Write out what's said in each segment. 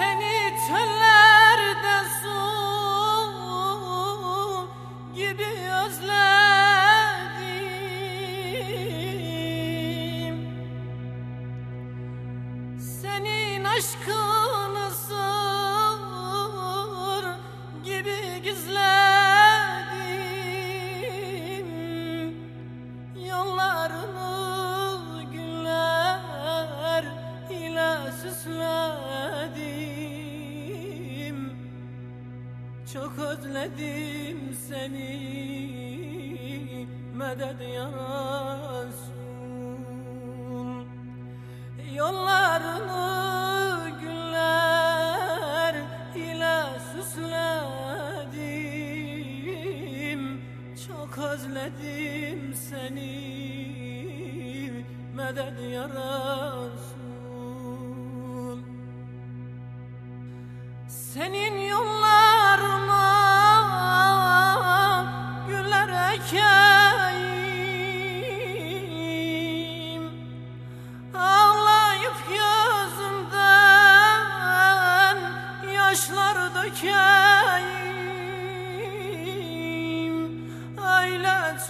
Seni çöllerde su gibi özledim. Senin aşkını Çok özledim seni medet ya Resul Yollarını güller ile süsledim. Çok özledim seni medet ya Resul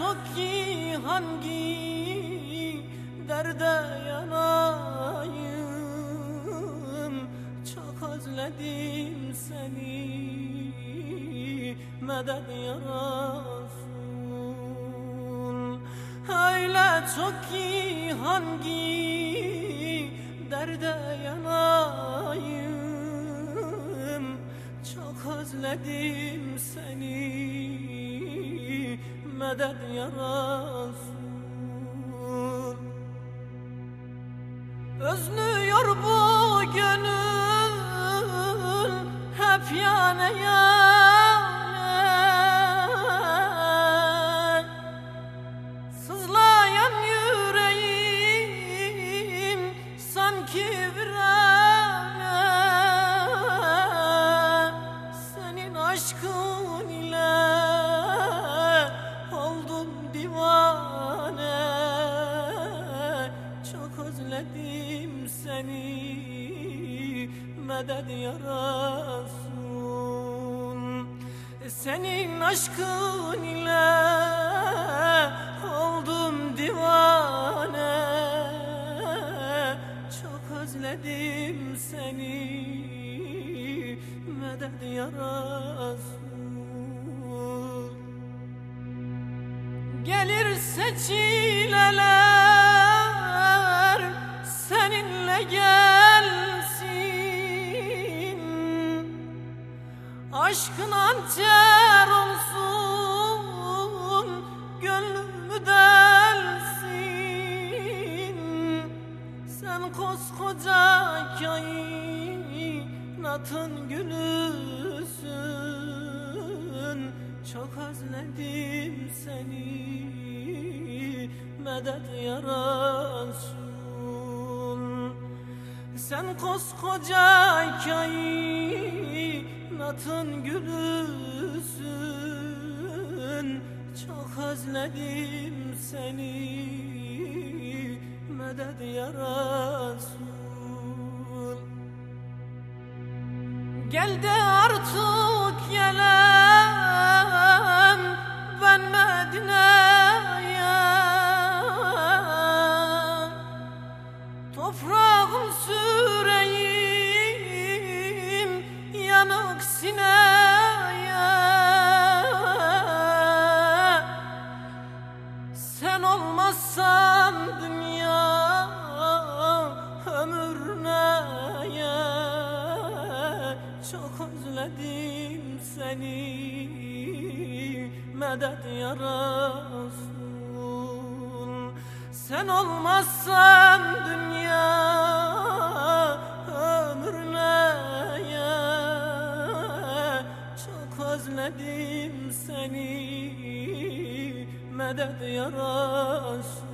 Çok ki hangi derde yanayım? Çok özledim seni medet ya Resul Öyle çok ki hangi derde yanayım? Çok özledim seni medet ya Resul Özlüyor bu gönül hep yane medet ya Resul Senin aşkın ile oldum divane. Çok özledim seni. Medet ya Resul Gelirse Aşkın hançer olsun gönlümü delsin. Sen koskoca kainatın gülüsün. Çok özledim seni medet ya Resul Sen koskoca kainatın gülüsün. Çok özledim seni. Medet ya Resul. Gel de artık özledim seni medet ya Resul Sen olmazsan dünya ömür neye Çok özledim seni medet ya Resul